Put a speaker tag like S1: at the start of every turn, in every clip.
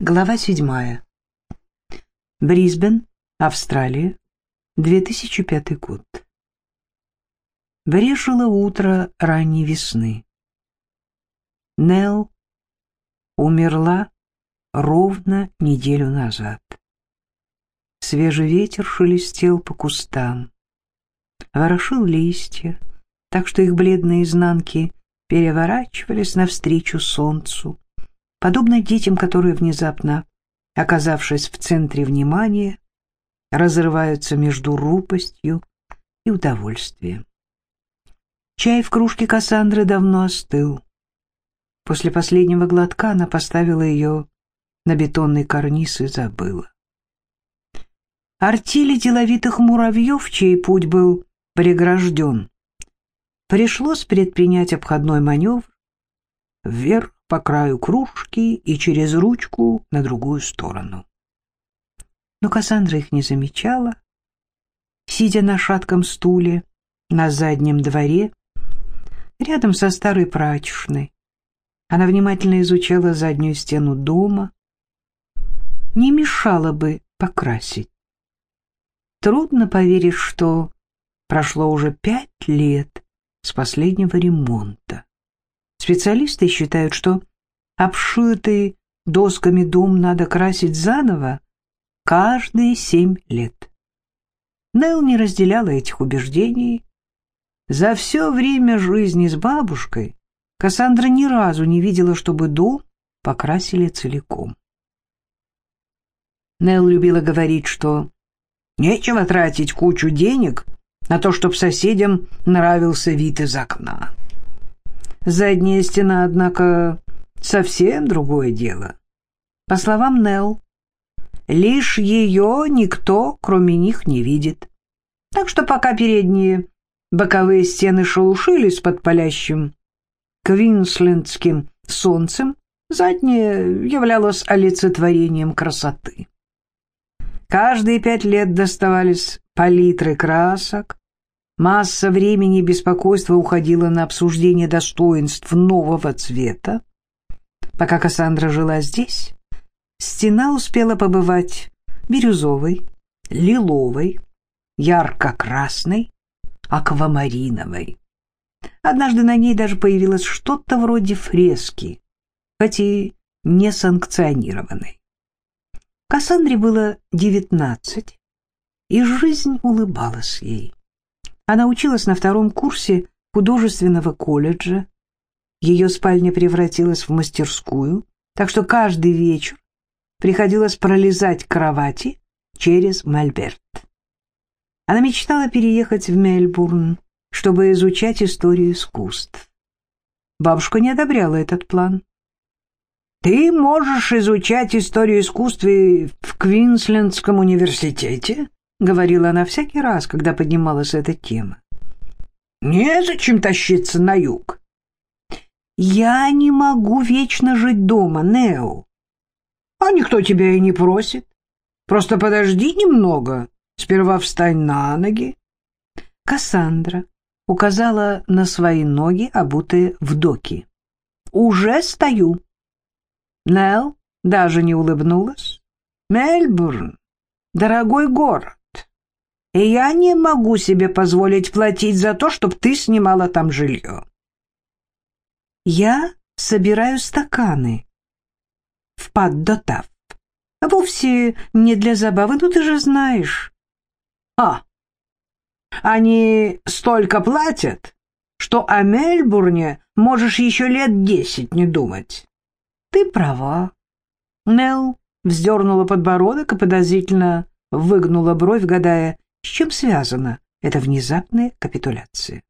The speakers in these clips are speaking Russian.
S1: Глава седьмая. Брисбен, Австралия, 2005 год. Брежило утро ранней весны. Нелл умерла ровно неделю назад. Свежий ветер шелестел по кустам, ворошил листья, так что их бледные изнанки переворачивались навстречу солнцу подобно детям, которые внезапно, оказавшись в центре внимания, разрываются между рупостью и удовольствием. Чай в кружке Кассандры давно остыл. После последнего глотка она поставила ее на бетонный карниз и забыла. Артели деловитых муравьев, чей путь был прегражден, пришлось предпринять обходной маневр вверх по краю кружки и через ручку на другую сторону. Но Кассандра их не замечала. Сидя на шатком стуле на заднем дворе, рядом со старой прачечной, она внимательно изучала заднюю стену дома. Не мешало бы покрасить. Трудно поверить, что прошло уже пять лет с последнего ремонта. Специалисты считают, что обшитый досками дом надо красить заново каждые семь лет. Нелл не разделяла этих убеждений. За все время жизни с бабушкой Кассандра ни разу не видела, чтобы дом покрасили целиком. Нелл любила говорить, что нечего тратить кучу денег на то, чтобы соседям нравился вид из окна. Задняя стена, однако, совсем другое дело. По словам Нелл, лишь ее никто, кроме них, не видит. Так что пока передние боковые стены шелушились под палящим квинслендским солнцем, задняя являлась олицетворением красоты. Каждые пять лет доставались палитры красок, Масса времени и беспокойства уходила на обсуждение достоинств нового цвета. Пока Кассандра жила здесь, стена успела побывать бирюзовой, лиловой, ярко-красной, аквамариновой. Однажды на ней даже появилось что-то вроде фрески, хоть и не санкционированной. Кассандре было девятнадцать, и жизнь улыбалась ей. Она училась на втором курсе художественного колледжа. Ее спальня превратилась в мастерскую, так что каждый вечер приходилось пролезать к кровати через мольберт. Она мечтала переехать в Мельбурн, чтобы изучать историю искусств. Бабушка не одобряла этот план. «Ты можешь изучать историю искусств в Квинслендском университете?» — говорила она всякий раз, когда поднималась эта тема. «Незачем тащиться на юг». «Я не могу вечно жить дома, Нео». «А никто тебя и не просит. Просто подожди немного, сперва встань на ноги». Кассандра указала на свои ноги, обутые в доки. «Уже стою». Нел даже не улыбнулась. «Мельбурн, дорогой город и я не могу себе позволить платить за то, чтобы ты снимала там жилье. Я собираю стаканы в Паддотав. Вовсе не для забавы, ну ты же знаешь. А, они столько платят, что о Мельбурне можешь еще лет десять не думать. Ты права. Нелл вздернула подбородок и подозрительно выгнула бровь, гадая, с чем связана эта внезапная капитуляция?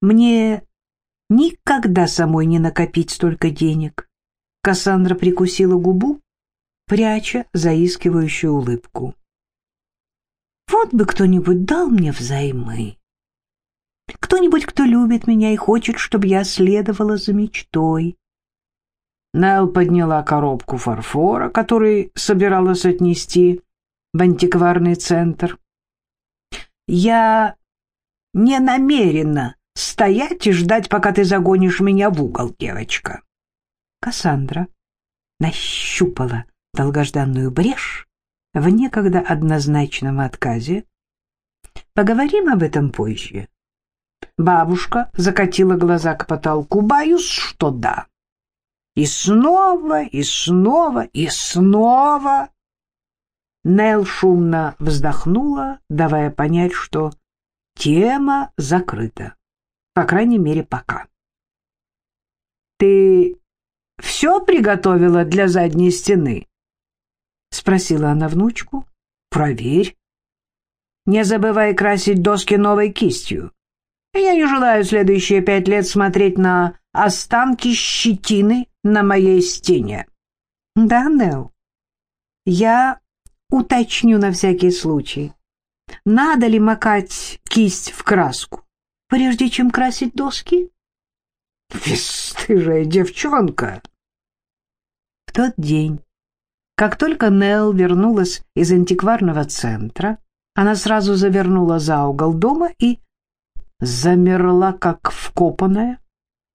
S1: Мне никогда самой не накопить столько денег. Кассандра прикусила губу, пряча заискивающую улыбку. Вот бы кто-нибудь дал мне взаймы. Кто-нибудь, кто любит меня и хочет, чтобы я следовала за мечтой. Нелл подняла коробку фарфора, который собиралась отнести в антикварный центр. «Я не намерена стоять и ждать, пока ты загонишь меня в угол, девочка». «Кассандра, нащупала долгожданную брешь в некогда однозначном отказе. Поговорим об этом позже. Бабушка закатила глаза к потолку. Боюсь, что да. И снова, и снова, и снова. Нел шумно вздохнула, давая понять, что тема закрыта. По крайней мере, пока. «Ты все приготовила для задней стены?» — спросила она внучку. «Проверь. Не забывай красить доски новой кистью. Я не желаю следующие пять лет смотреть на останки щетины на моей стене». «Да, Нелл, я уточню на всякий случай, надо ли макать кисть в краску, прежде чем красить доски?» Бесстыжая девчонка. В тот день, как только Нелл вернулась из антикварного центра, она сразу завернула за угол дома и замерла, как вкопанная,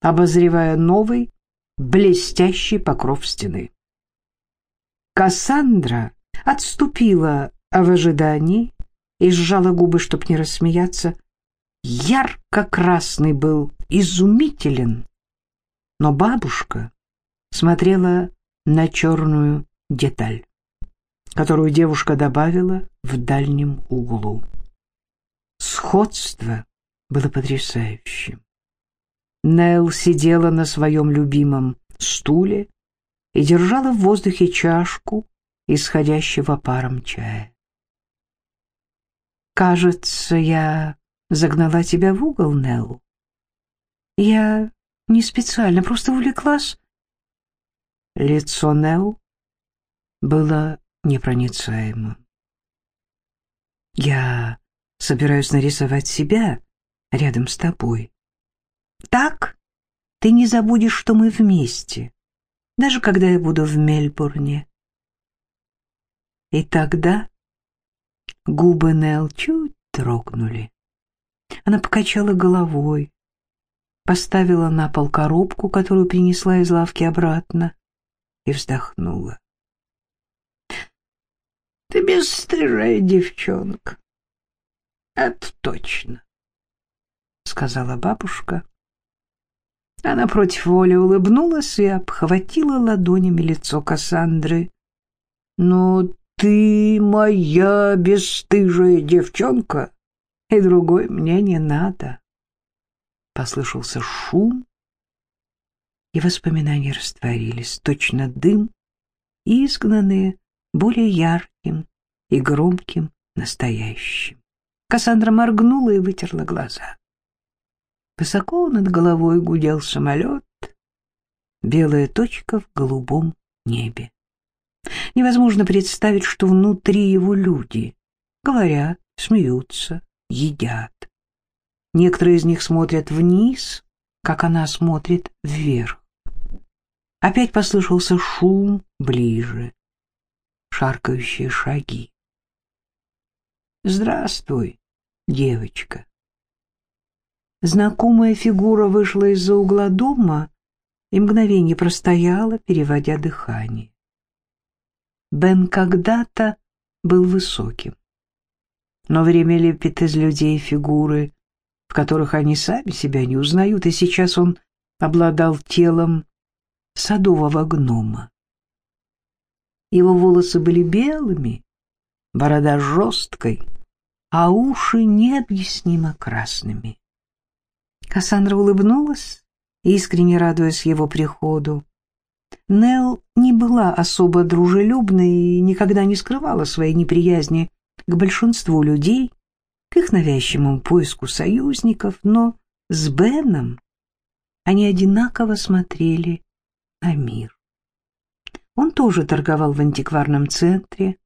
S1: обозревая новый, блестящий покров стены. Кассандра отступила в ожидании и сжала губы, чтоб не рассмеяться. Ярко-красный был изумителен, но бабушка смотрела на черную деталь, которую девушка добавила в дальнем углу. Сходство было потрясающим. Нелл сидела на своем любимом стуле и держала в воздухе чашку исходящего паром чая. «Кажется, я загнала тебя в угол, Нелл. Я не специально, просто увлеклась. Лицо Нелл было непроницаемым. Я собираюсь нарисовать себя рядом с тобой. Так ты не забудешь, что мы вместе, даже когда я буду в Мельбурне. И тогда губы Нелл чуть дрогнули. Она покачала головой, поставила на пол коробку, которую принесла из лавки обратно, и вздохнула. — Ты бесстыжая девчонка. — Это точно, — сказала бабушка. Она против воли улыбнулась и обхватила ладонями лицо Кассандры. — Но ты моя бесстыжая девчонка, и другой мне не надо послышался шум, и воспоминания растворились, точно дым, изгнанные более ярким и громким настоящим. Кассандра моргнула и вытерла глаза. Высоко над головой гудел самолет, белая точка в голубом небе. Невозможно представить, что внутри его люди говорят, смеются, едят. Некоторые из них смотрят вниз, как она смотрит вверх. Опять послышался шум ближе, шаркающие шаги. «Здравствуй, девочка». Знакомая фигура вышла из-за угла дома и мгновение простояла, переводя дыхание. Бен когда-то был высоким, но время лепит из людей фигуры в которых они сами себя не узнают, и сейчас он обладал телом садового гнома. Его волосы были белыми, борода жесткой, а уши необъяснимо красными. Кассандра улыбнулась, искренне радуясь его приходу. Нел не была особо дружелюбной и никогда не скрывала своей неприязни к большинству людей, к их навязчивому поиску союзников, но с Беном они одинаково смотрели на мир. Он тоже торговал в антикварном центре.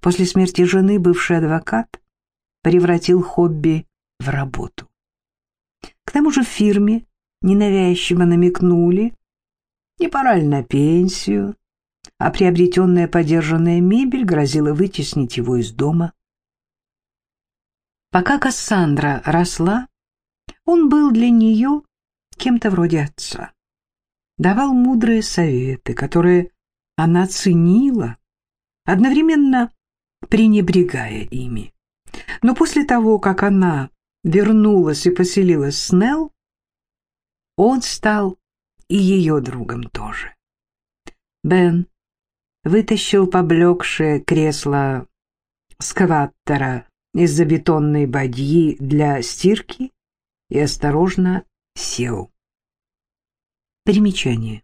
S1: После смерти жены бывший адвокат превратил хобби в работу. К тому же в фирме ненавязчиво намекнули, не пора ли на пенсию, а приобретенная подержанная мебель грозила вытеснить его из дома. Пока Кассандра росла, он был для нее кем-то вроде отца. Давал мудрые советы, которые она ценила, одновременно пренебрегая ими. Но после того, как она вернулась и поселилась с Нелл, он стал и ее другом тоже. Бен вытащил поблекшее кресло скваттера из-за бетонной бадьи для стирки и осторожно сел. Примечание.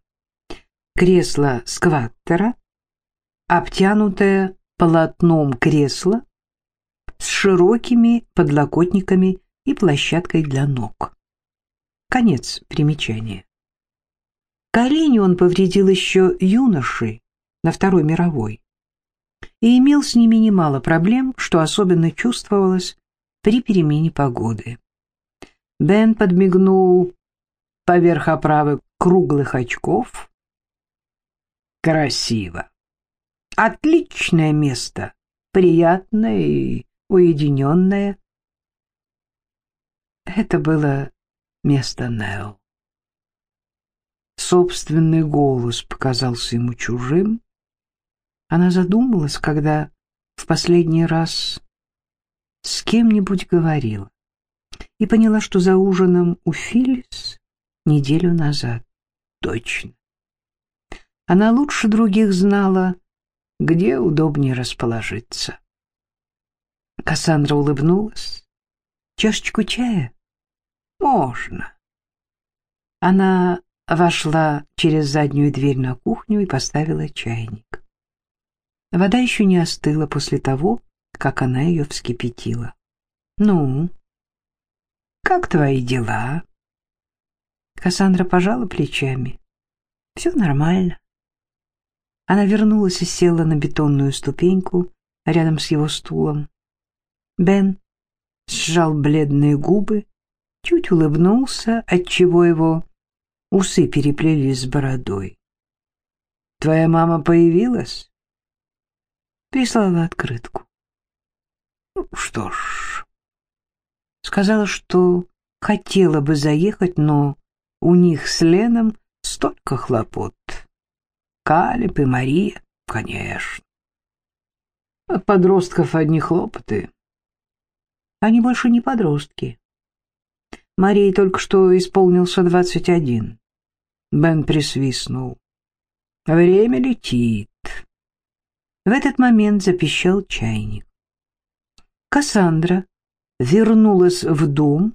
S1: Кресло скваттера, обтянутое полотном кресло с широкими подлокотниками и площадкой для ног. Конец примечания. Колени он повредил еще юношей на Второй мировой и имел с ними немало проблем, что особенно чувствовалось при перемене погоды. Бен подмигнул поверх оправы круглых очков. Красиво. Отличное место, приятное и уединенное. Это было место Нео. Собственный голос показался ему чужим. Она задумалась, когда в последний раз с кем-нибудь говорила, и поняла, что за ужином у Филлис неделю назад. Точно. Она лучше других знала, где удобнее расположиться. Кассандра улыбнулась. «Чашечку чая?» «Можно». Она вошла через заднюю дверь на кухню и поставила чайник. Вода еще не остыла после того, как она ее вскипятила. «Ну, как твои дела?» Кассандра пожала плечами. «Все нормально». Она вернулась и села на бетонную ступеньку рядом с его стулом. Бен сжал бледные губы, чуть улыбнулся, отчего его усы переплелись с бородой. «Твоя мама появилась?» Прислала открытку. Ну, что ж, сказала, что хотела бы заехать, но у них с Леном столько хлопот. Калиб и Мария, конечно. От подростков одни хлопоты. Они больше не подростки. Марии только что исполнился двадцать один. Бен присвистнул. Время летит. В этот момент запищал чайник. Кассандра вернулась в дом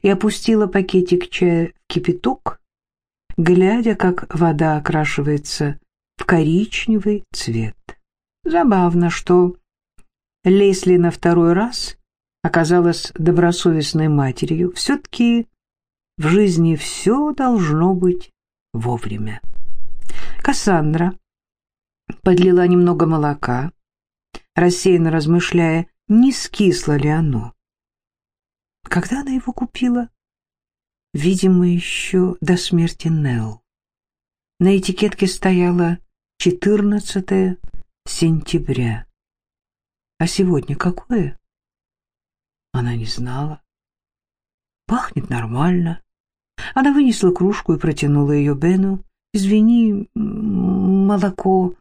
S1: и опустила пакетик чая в кипяток, глядя, как вода окрашивается в коричневый цвет. Забавно, что Лесли на второй раз оказалась добросовестной матерью. Все-таки в жизни все должно быть вовремя. Кассандра подлила немного молока, рассеянно размышляя, не скисло ли оно. Когда она его купила? Видимо, еще до смерти Нелл. На этикетке стояло 14 сентября. А сегодня какое? Она не знала. Пахнет нормально. Она вынесла кружку и протянула ее Бену. «Извини, молоко...»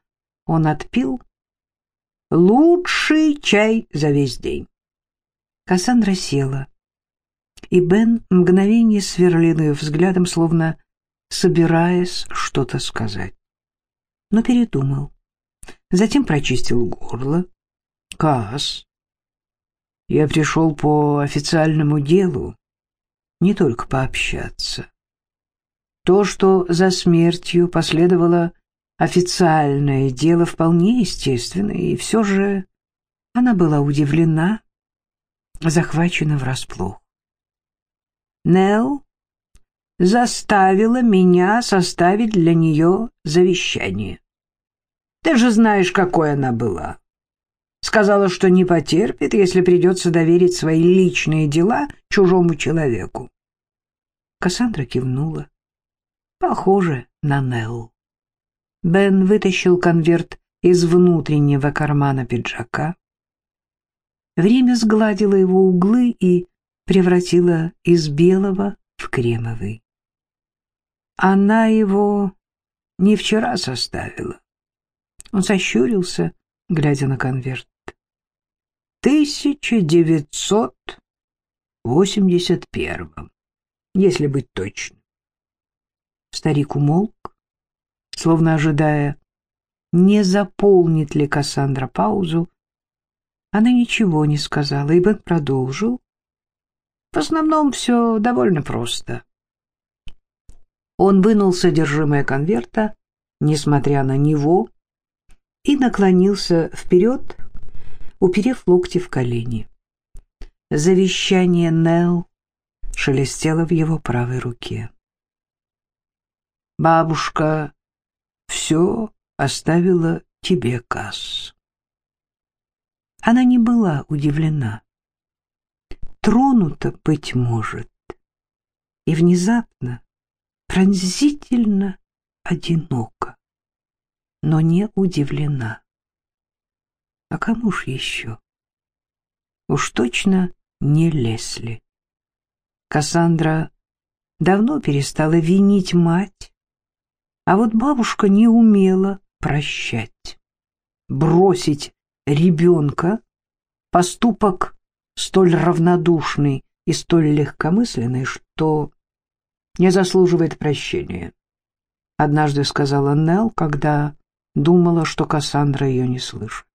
S1: Он отпил. «Лучший чай за весь день». Кассандра села и Бен мгновение сверлил ее взглядом, словно собираясь что-то сказать. Но передумал. Затем прочистил горло. «Касс, я пришел по официальному делу, не только пообщаться. То, что за смертью последовало официальное дело, вполне естественно, и все же она была удивлена, захвачена врасплох. Нелл заставила меня составить для нее завещание. Ты же знаешь, какой она была. Сказала, что не потерпит, если придется доверить свои личные дела чужому человеку. Кассандра кивнула. Похоже на Нелл. Бен вытащил конверт из внутреннего кармана пиджака. Время сгладило его углы и превратила из белого в кремовый. Она его не вчера составила, Он сощурился, глядя на конверт. 1981, если быть точным. Старик умолк, словно ожидая, не заполнит ли Кассандра паузу. Она ничего не сказала, и Бен продолжил. В основном все довольно просто. Он вынул содержимое конверта, несмотря на него, и наклонился вперед, уперев локти в колени. Завещание Нелл шелестело в его правой руке. «Бабушка все оставила тебе, Касс». Она не была удивлена. Тронута, быть может, и внезапно, пронзительно одиноко, но не удивлена. А кому ж еще? Уж точно не Лесли. Кассандра давно перестала винить мать, а вот бабушка не умела прощать. Бросить ребенка — поступок столь равнодушный и столь легкомысленный, что не заслуживает прощения. Однажды сказала Нелл, когда думала, что Кассандра ее не слышит.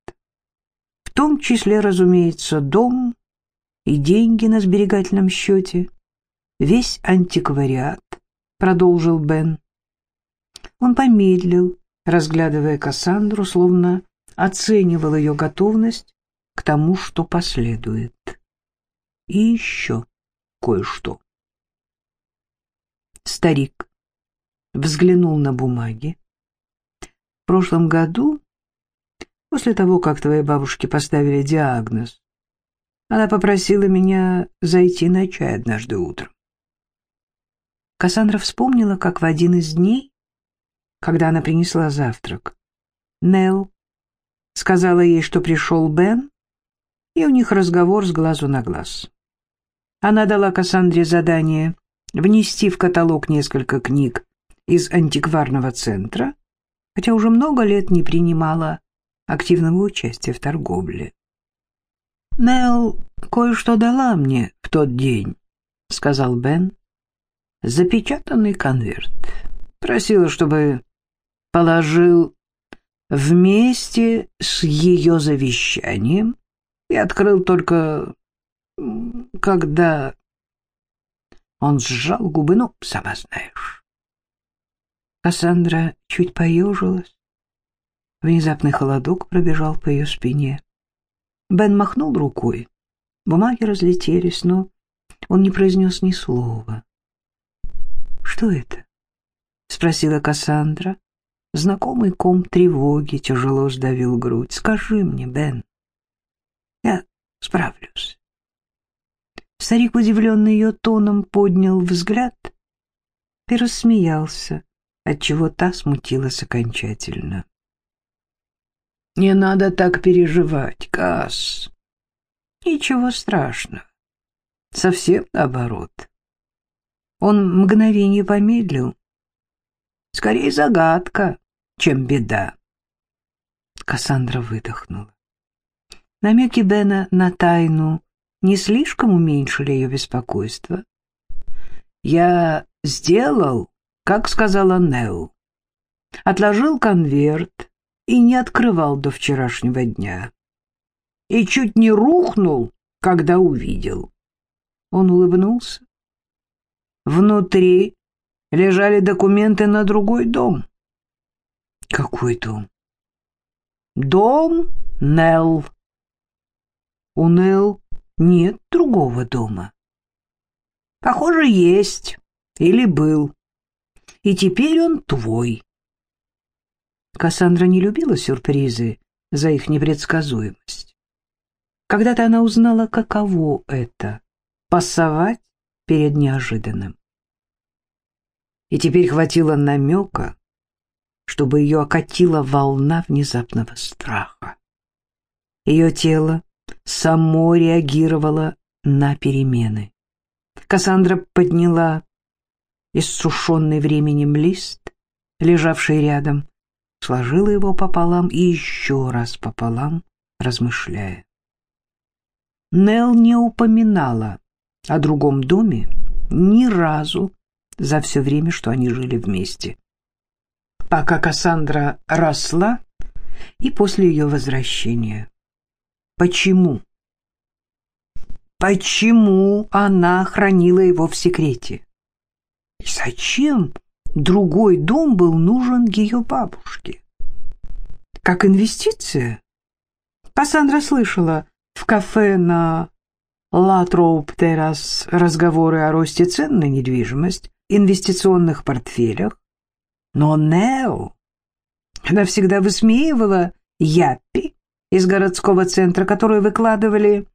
S1: В том числе, разумеется, дом и деньги на сберегательном счете, весь антиквариат, продолжил Бен. Он помедлил, разглядывая Кассандру, словно оценивал ее готовность к тому, что последует. И еще кое-что. Старик взглянул на бумаги. В прошлом году После того, как твоей бабушке поставили диагноз, она попросила меня зайти на чай однажды утром. Кассандра вспомнила, как в один из дней, когда она принесла завтрак, Нелл сказала ей, что пришел Бен, и у них разговор с глазу на глаз. Она дала Кассандре задание внести в каталог несколько книг из антикварного центра, хотя уже много лет не принимала активного участия в торговле. «Нелл кое-что дала мне в тот день», — сказал Бен. «Запечатанный конверт. Просила, чтобы положил вместе с ее завещанием и открыл только, когда...» Он сжал губы, ну, сама знаешь. Кассандра чуть поежилась. Внезапный холодок пробежал по ее спине. Бен махнул рукой. Бумаги разлетелись, но он не произнес ни слова. «Что это?» — спросила Кассандра. Знакомый ком тревоги тяжело сдавил грудь. «Скажи мне, Бен, я справлюсь». Старик, удивленный ее тоном, поднял взгляд и рассмеялся, отчего та смутилась окончательно. Не надо так переживать, Касс. Ничего страшного. Совсем наоборот. Он мгновение помедлил. Скорее загадка, чем беда. Кассандра выдохнула. Намеки Бена на тайну не слишком уменьшили ее беспокойство. «Я сделал, как сказала Нелл. Отложил конверт, и не открывал до вчерашнего дня. И чуть не рухнул, когда увидел. Он улыбнулся. Внутри лежали документы на другой дом. Какой дом? Дом Нелл. У Нелл нет другого дома. Похоже, есть или был. И теперь он твой. Кассандра не любила сюрпризы за их непредсказуемость. Когда-то она узнала, каково это — пасовать перед неожиданным. И теперь хватило намека, чтобы ее окатила волна внезапного страха. Ее тело само реагировало на перемены. Кассандра подняла иссушенный временем лист, лежавший рядом, сложила его пополам и еще раз пополам, размышляя. Нел не упоминала о другом доме ни разу за все время, что они жили вместе. Пока Кассандра росла и после ее возвращения. Почему? Почему она хранила его в секрете? И зачем другой дом был нужен ее бабушке? Как инвестиция? Кассандра слышала в кафе на Ла Троуп Террас разговоры о росте цен на недвижимость, инвестиционных портфелях. Но Нео, она всегда высмеивала Яппи из городского центра, которые выкладывали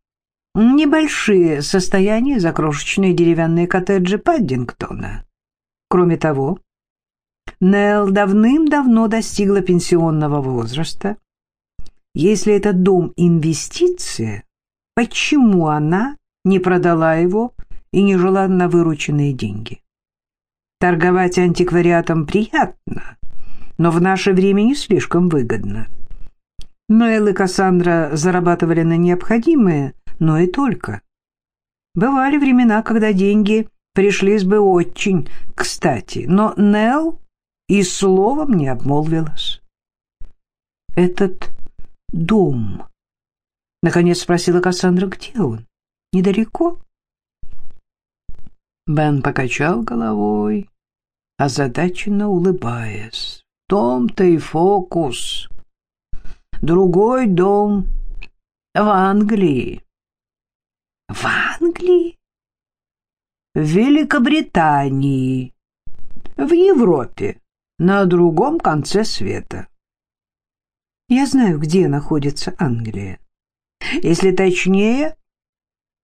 S1: небольшие состояния за крошечные деревянные коттеджи Паддингтона. Кроме того, Нелл давным-давно достигла пенсионного возраста. Если этот дом инвестиция, почему она не продала его и не жила на вырученные деньги? Торговать антиквариатом приятно, но в наше время не слишком выгодно. Ноэл и Кассандра зарабатывали на необходимое, но и только. Бывали времена, когда деньги пришлись бы очень кстати, но Нелл и словом не обмолвилась. «Этот дом?» — наконец спросила Кассандра, где он? Недалеко? Бен покачал головой, озадаченно улыбаясь. Том-то и фокус. Другой дом в Англии. В Англии? В Великобритании. В Европе. На другом конце света. Я знаю, где находится Англия. Если точнее,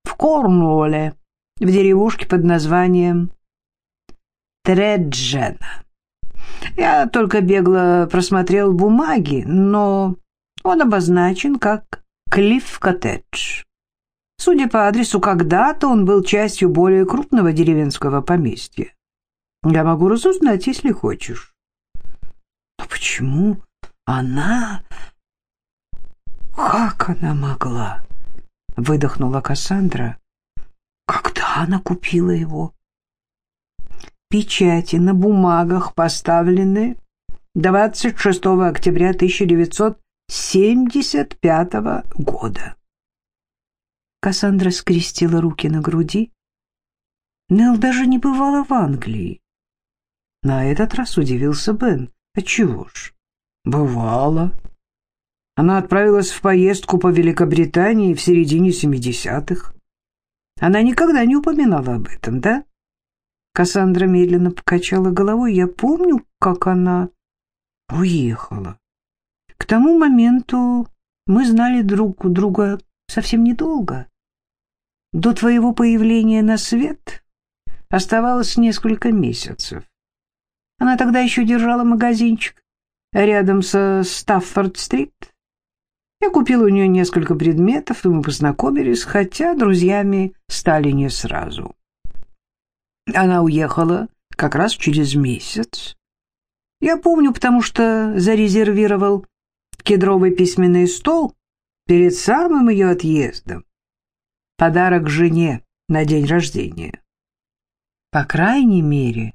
S1: в Корнуолле, в деревушке под названием Треджена. Я только бегло просмотрел бумаги, но он обозначен как Клифф-коттедж. Судя по адресу, когда-то он был частью более крупного деревенского поместья. Я могу разузнать, если хочешь. Но почему она... Как она могла? Выдохнула Кассандра. Когда она купила его? Печати на бумагах поставлены 26 октября 1975 года. Кассандра скрестила руки на груди. Нелл даже не бывала в Англии. На этот раз удивился Бен. Отчего ж? Бывала. Она отправилась в поездку по Великобритании в середине семидесятых. Она никогда не упоминала об этом, да? Кассандра медленно покачала головой. Я помню, как она уехала. К тому моменту мы знали друг друга совсем недолго. До твоего появления на свет оставалось несколько месяцев. Она тогда еще держала магазинчик рядом со Стаффорд-стрит. Я купил у нее несколько предметов, и мы познакомились, хотя друзьями стали не сразу. Она уехала как раз через месяц. Я помню, потому что зарезервировал кедровый письменный стол перед самым ее отъездом. Подарок жене на день рождения. По крайней мере,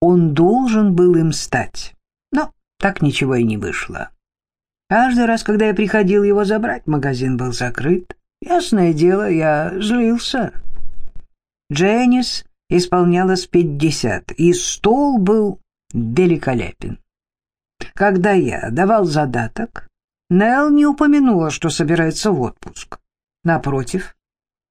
S1: он должен был им стать. Но так ничего и не вышло. Каждый раз, когда я приходил его забрать, магазин был закрыт. Ясное дело, я злился. Дженнис исполнялось пятьдесят, и стол был великолепен. Когда я давал задаток, Нелл не упомянула, что собирается в отпуск. Напротив,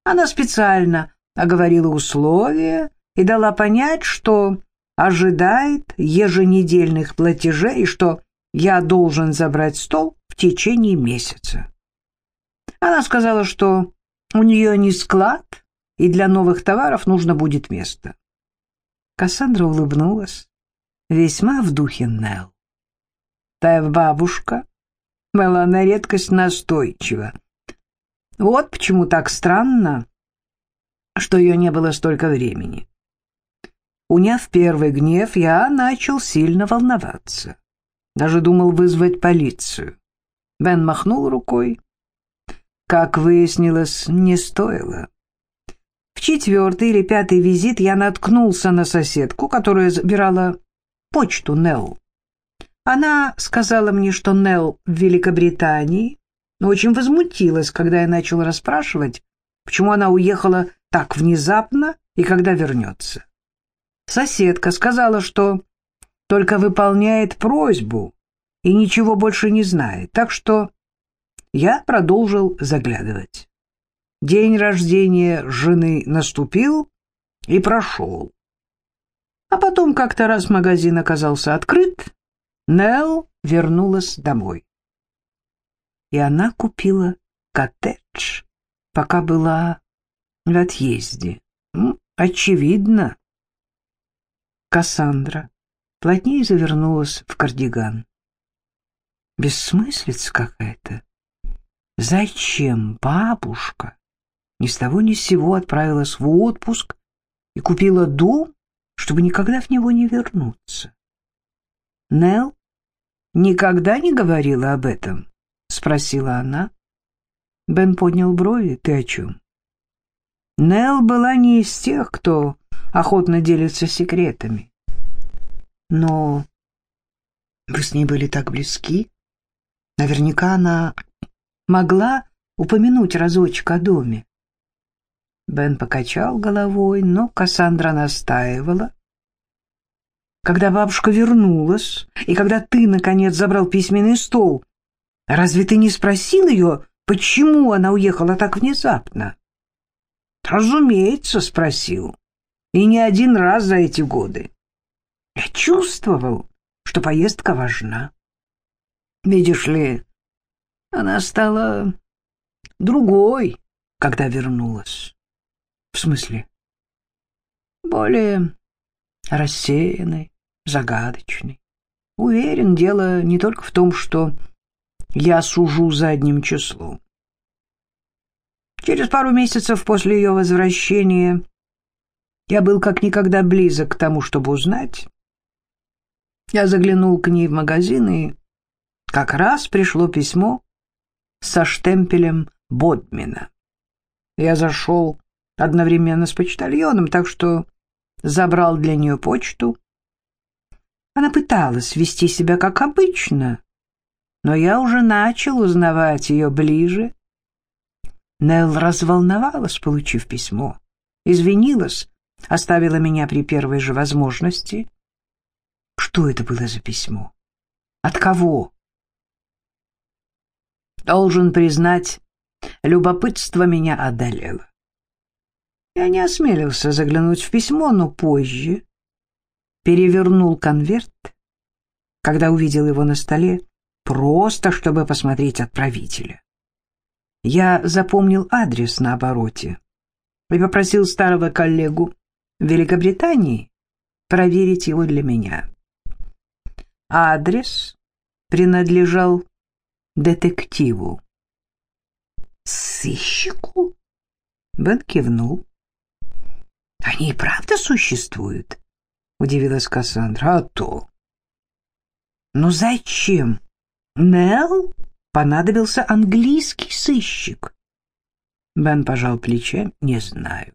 S1: она специально оговорила условия и дала понять, что ожидает еженедельных платежей что я должен забрать стол в течение месяца. Она сказала, что у нее не склад, и для новых товаров нужно будет место. Кассандра улыбнулась, весьма в духе Нелл. Твоя бабушка была на редкость настойчива. Вот почему так странно, что ее не было столько времени. Уняв первый гнев, я начал сильно волноваться. Даже думал вызвать полицию. Бен махнул рукой. Как выяснилось, не стоило. В четвертый или пятый визит я наткнулся на соседку, которая забирала почту Нелл. Она сказала мне, что Нелл в Великобритании, но очень возмутилась, когда я начал расспрашивать, почему она уехала так внезапно и когда вернется. Соседка сказала, что только выполняет просьбу и ничего больше не знает, так что я продолжил заглядывать. День рождения жены наступил и прошел. А потом как-то раз магазин оказался открыт, Нелл вернулась домой. И она купила коттедж, пока была в отъезде. Очевидно. Кассандра плотнее завернулась в кардиган. Бессмыслица какая-то. Зачем бабушка ни с того ни с сего отправилась в отпуск и купила дом, чтобы никогда в него не вернуться? Нел никогда не говорила об этом? спросила она. Бен поднял брови. Ты о чем? Нел была не из тех, кто охотно делится секретами. Но вы с ней были так близки. Наверняка она могла упомянуть разочек о доме. Бен покачал головой, но Кассандра настаивала, когда бабушка вернулась, и когда ты, наконец, забрал письменный стол, разве ты не спросил ее, почему она уехала так внезапно? Разумеется, спросил. И не один раз за эти годы. Чувствовал, что поездка важна. Видишь ли, она стала другой, когда вернулась. В смысле? Более рассеянной, загадочный. Уверен, дело не только в том, что я сужу задним числом. Через пару месяцев после ее возвращения я был как никогда близок к тому, чтобы узнать. Я заглянул к ней в магазин, и как раз пришло письмо со штемпелем Бодмина. Я зашел одновременно с почтальоном, так что забрал для нее почту она пыталась вести себя как обычно, но я уже начал узнавать ее ближе. Нелл разволновалась, получив письмо, извинилась, оставила меня при первой же возможности. Что это было за письмо? От кого? Должен признать, любопытство меня одолело. Я не осмелился заглянуть в письмо, но позже, перевернул конверт, когда увидел его на столе, просто чтобы посмотреть отправителя. Я запомнил адрес на обороте и попросил старого коллегу в Великобритании проверить его для меня. Адрес принадлежал детективу. «Сыщику?» Бен кивнул. «Они и правда существуют?» — удивилась Кассандра. «А то!» «Ну зачем? Нелл понадобился английский сыщик?» Бен пожал плечами. «Не знаю.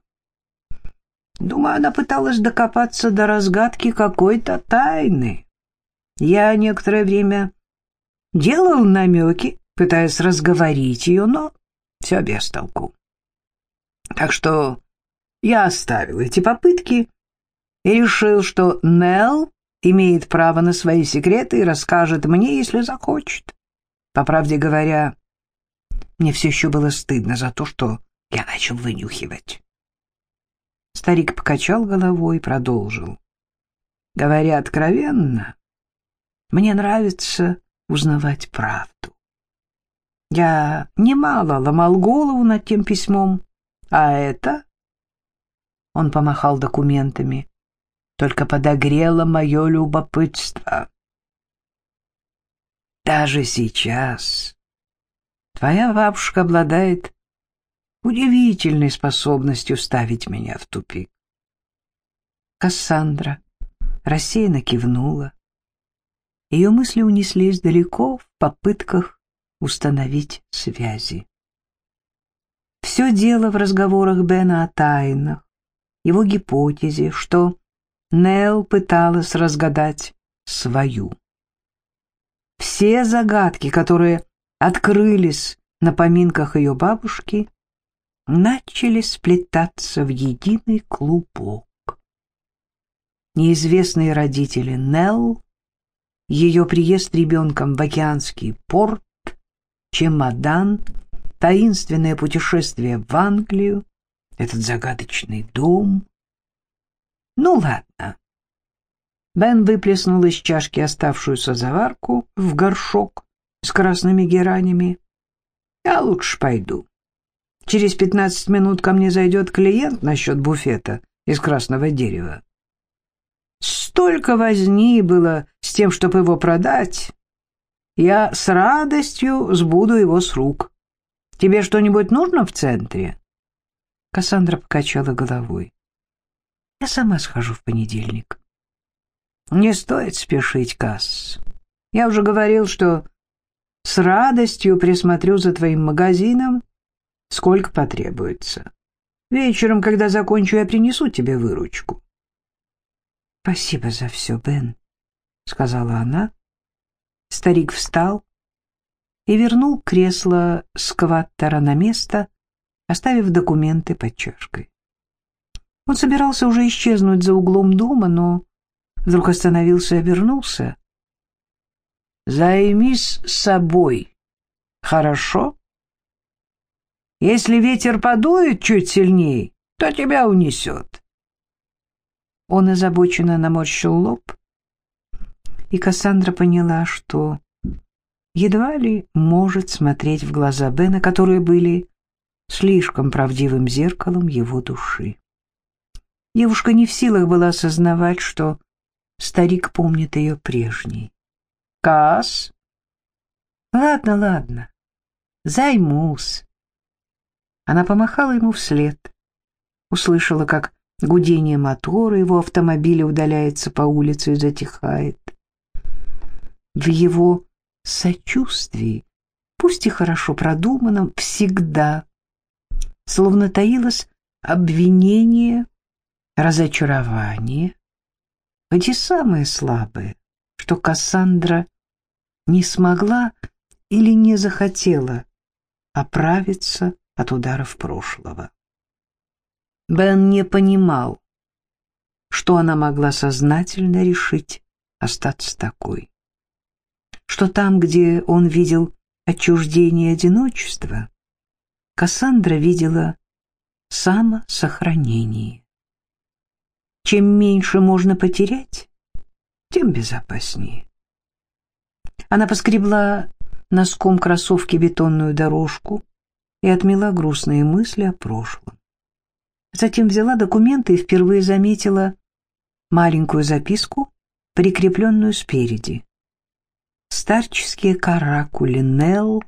S1: Думаю, она пыталась докопаться до разгадки какой-то тайны. Я некоторое время делал намеки, пытаясь разговорить ее, но все без толку. Так что я оставил эти попытки и решил, что Нелл имеет право на свои секреты и расскажет мне, если захочет. По правде говоря, мне все еще было стыдно за то, что я начал вынюхивать. Старик покачал головой и продолжил. Говоря откровенно, мне нравится узнавать правду. Я немало ломал голову над тем письмом, а это... Он помахал документами только подогрело мое любопытство. Даже сейчас твоя бабушка обладает удивительной способностью ставить меня в тупик. Кассандра рассеянно кивнула. Ее мысли унеслись далеко в попытках установить связи. Все дело в разговорах Бена о тайнах, его гипотезе, что Нелл пыталась разгадать свою. Все загадки, которые открылись на поминках ее бабушки, начали сплетаться в единый клубок. Неизвестные родители Нелл, ее приезд ребенком в океанский порт, чемодан, таинственное путешествие в Англию, этот загадочный дом. Ну ладно. Бен выплеснул из чашки оставшуюся заварку в горшок с красными геранями. Я лучше пойду. Через пятнадцать минут ко мне зайдет клиент насчет буфета из красного дерева. Столько возни было с тем, чтобы его продать. Я с радостью сбуду его с рук. Тебе что-нибудь нужно в центре?» Кассандра покачала головой. «Я сама схожу в понедельник». «Не стоит спешить, Касс. Я уже говорил, что с радостью присмотрю за твоим магазином, сколько потребуется. Вечером, когда закончу, я принесу тебе выручку». «Спасибо за все, Бен», — сказала она. Старик встал и вернул кресло скваттера на место, оставив документы под чашкой. Он собирался уже исчезнуть за углом дома, но вдруг остановился и обернулся. «Займись собой, хорошо? Если ветер подует чуть сильней, то тебя унесет». Он озабоченно наморщил лоб, и Кассандра поняла, что едва ли может смотреть в глаза Бена, которые были слишком правдивым зеркалом его души. Девушка не в силах была осознавать, что старик помнит ее прежней. «Касс?» «Ладно, ладно, займусь». Она помахала ему вслед, услышала, как гудение мотора его автомобиля удаляется по улице и затихает. В его сочувствии, пусть и хорошо продуманном, всегда словно таилось обвинение, разочарование, где самые слабые, что Кассандра не смогла или не захотела оправиться от ударов прошлого. Бен не понимал, что она могла сознательно решить остаться такой. Что там, где он видел отчуждение и одиночество, Кассандра видела самосохранение. Чем меньше можно потерять, тем безопаснее. Она поскребла носком кроссовки бетонную дорожку и отмела грустные мысли о прошлом. Затем взяла документы и впервые заметила маленькую записку, прикрепленную спереди. Старческие каракули Нелл,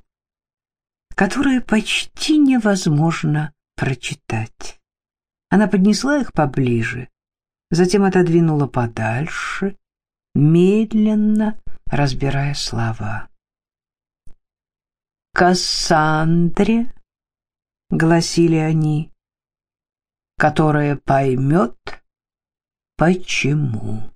S1: которые почти невозможно прочитать. Она поднесла их поближе, затем отодвинула подальше, медленно разбирая слова. «Кассандре», — гласили они, которая поймет, почему.